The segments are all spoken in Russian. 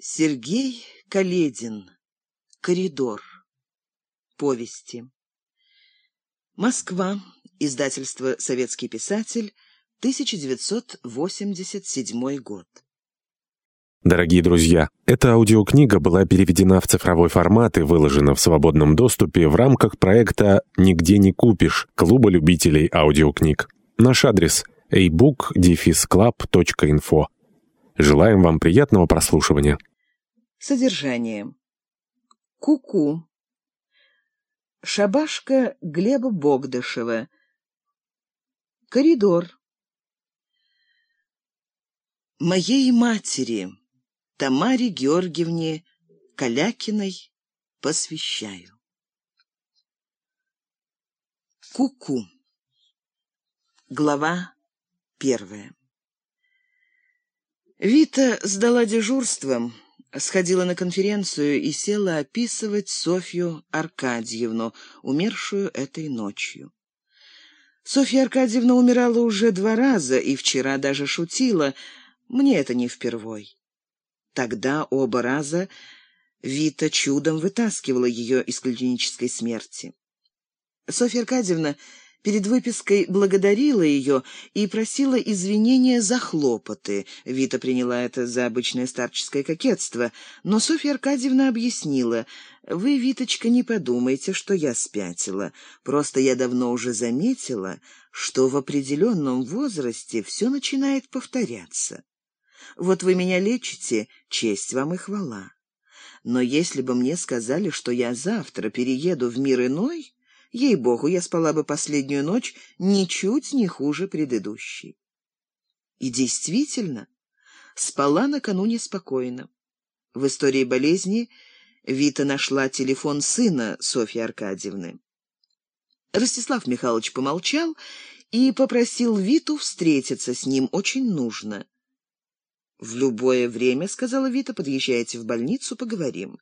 Сергей Каледин. Коридор. Повести. Москва. Издательство «Советский писатель», 1987 год. Дорогие друзья, эта аудиокнига была переведена в цифровой формат и выложена в свободном доступе в рамках проекта «Нигде не купишь» Клуба любителей аудиокниг. Наш адрес – ebook-club.info. Желаем вам приятного прослушивания. Содержание. Куку. -ку. Шабашка Глеба Богдышева. Коридор. Моей матери, Тамаре Георгиевне Калякиной, посвящаю. Куку. -ку. Глава первая. Вита сдала дежурством, сходила на конференцию и села описывать Софью Аркадьевну, умершую этой ночью. Софья Аркадьевна умирала уже два раза и вчера даже шутила. Мне это не впервой. Тогда оба раза Вита чудом вытаскивала ее из клинической смерти. Софья Аркадьевна Перед выпиской благодарила ее и просила извинения за хлопоты. Вита приняла это за обычное старческое кокетство, но Софья Аркадьевна объяснила, «Вы, Виточка, не подумайте, что я спятила. Просто я давно уже заметила, что в определенном возрасте все начинает повторяться. Вот вы меня лечите, честь вам и хвала. Но если бы мне сказали, что я завтра перееду в мир иной, Ей-богу, я спала бы последнюю ночь ничуть не хуже предыдущей. И действительно, спала накануне спокойно. В истории болезни Вита нашла телефон сына Софьи Аркадьевны. Ростислав Михайлович помолчал и попросил Виту встретиться с ним, очень нужно. «В любое время, — сказала Вита, — подъезжайте в больницу, поговорим.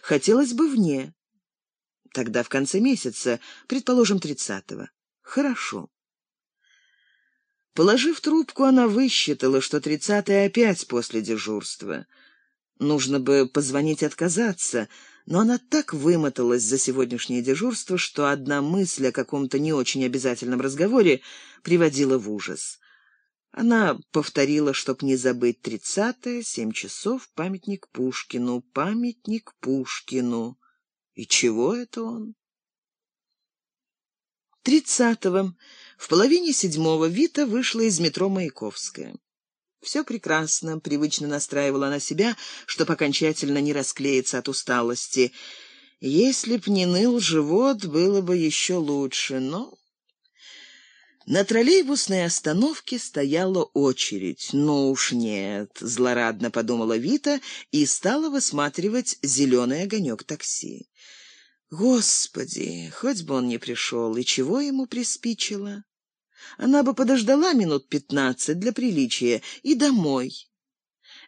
Хотелось бы вне. Тогда в конце месяца, предположим, тридцатого. Хорошо. Положив трубку, она высчитала, что тридцатое опять после дежурства. Нужно бы позвонить отказаться, но она так вымоталась за сегодняшнее дежурство, что одна мысль о каком-то не очень обязательном разговоре приводила в ужас. Она повторила, чтоб не забыть тридцатое, семь часов, памятник Пушкину, памятник Пушкину. И чего это он? Тридцатого, в половине седьмого, Вита вышла из метро Маяковская. Все прекрасно, привычно настраивала она себя, чтобы окончательно не расклеиться от усталости. Если б не ныл живот, было бы еще лучше, но... На троллейбусной остановке стояла очередь. «Ну уж нет», — злорадно подумала Вита и стала высматривать зеленый огонек такси. Господи, хоть бы он не пришел, и чего ему приспичило? Она бы подождала минут пятнадцать для приличия и домой.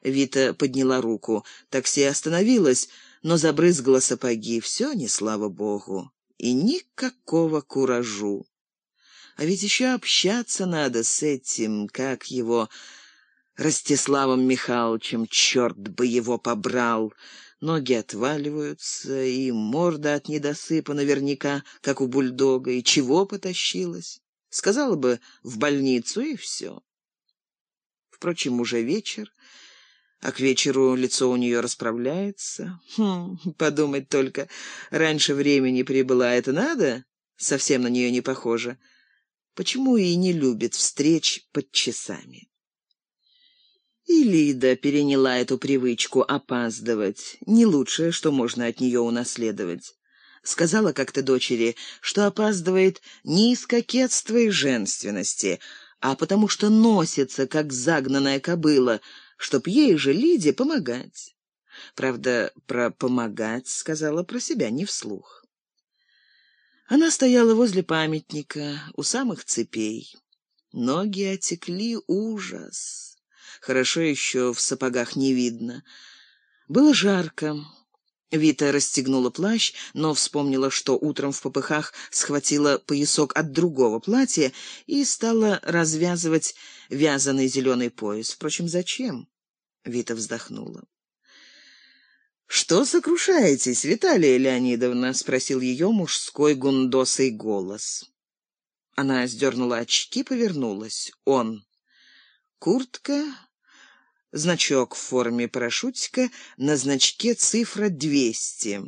Вита подняла руку. Такси остановилось, но забрызгала сапоги. Все не слава богу. И никакого куражу. А ведь еще общаться надо с этим, как его, Ростиславом Михайловичем, черт бы его побрал. Ноги отваливаются, и морда от недосыпа наверняка, как у бульдога. И чего потащилась? Сказала бы в больницу, и все. Впрочем, уже вечер, а к вечеру лицо у нее расправляется. Хм, подумать только, раньше времени прибыла, это надо? Совсем на нее не похоже. Почему и не любит встреч под часами? И Лида переняла эту привычку опаздывать. Не лучшее, что можно от нее унаследовать. Сказала как-то дочери, что опаздывает не из кокетства и женственности, а потому что носится, как загнанная кобыла, чтоб ей же, Лиде, помогать. Правда, про «помогать» сказала про себя не вслух. Она стояла возле памятника, у самых цепей. Ноги отекли ужас. Хорошо еще в сапогах не видно. Было жарко. Вита расстегнула плащ, но вспомнила, что утром в попыхах схватила поясок от другого платья и стала развязывать вязаный зеленый пояс. Впрочем, зачем? Вита вздохнула. «Что сокрушаетесь, Виталия Леонидовна?» — спросил ее мужской гундосый голос. Она сдернула очки, повернулась. Он. Куртка, значок в форме парашютика, на значке цифра двести.